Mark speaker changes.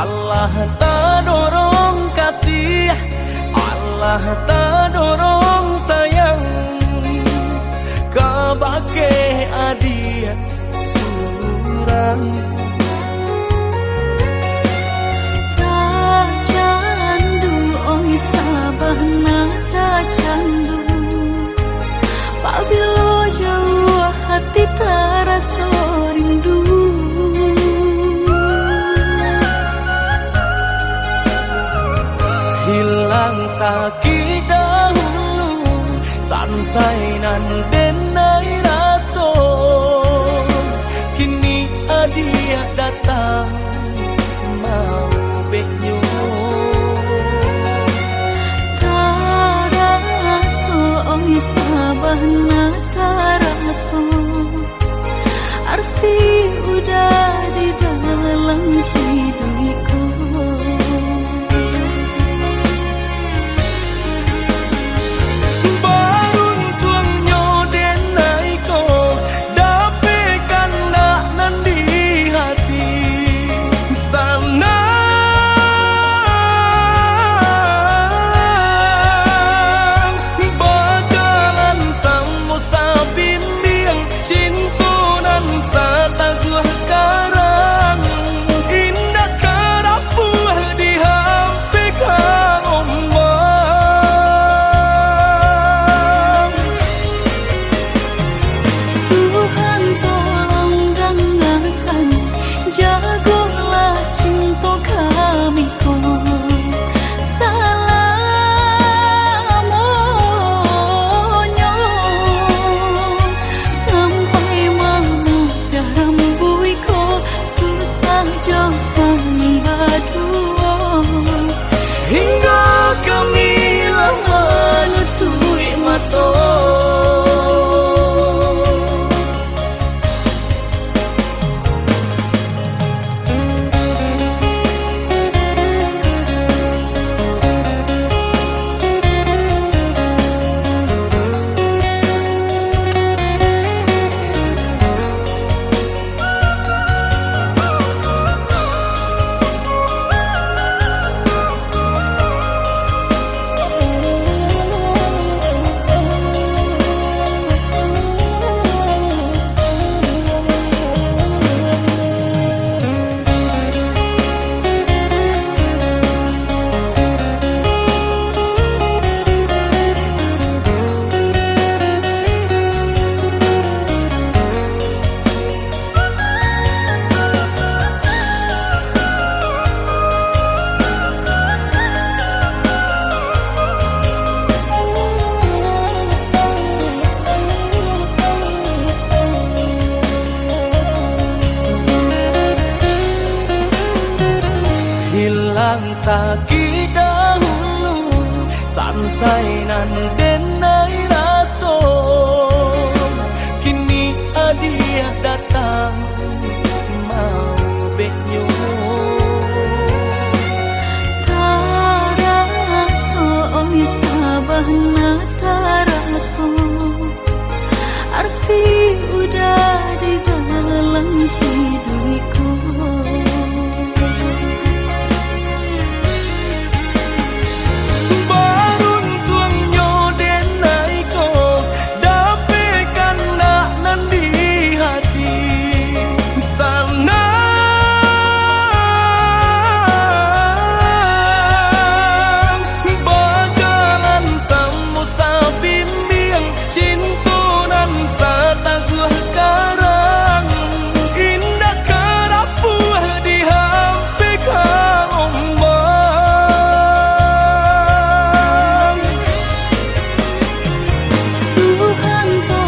Speaker 1: Allah tadorong kasih Allah tadorong sayang. Kabake adi surang.
Speaker 2: Tak candu oi sabah tak candu. Pabilo jauh
Speaker 1: kita hulu sansai nan denai raso kini adia datang vang xa ký đã hulu san say nan đến nơi đã raso kini adia datang mau benyo
Speaker 2: 很美